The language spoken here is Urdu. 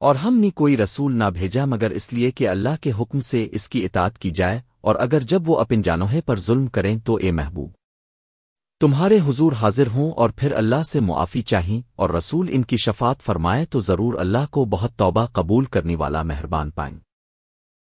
اور ہم نے کوئی رسول نہ بھیجا مگر اس لیے کہ اللہ کے حکم سے اس کی اطاعت کی جائے، اور اگر جب وہ اپن جانوہے پر ظلم کریں تو اے محبوب، تمہارے حضور حاضر ہوں اور پھر اللہ سے معافی چاہیں اور رسول ان کی شفاعت فرمائے تو ضرور اللہ کو بہت توبہ قبول کرنے والا مہربان پائیں۔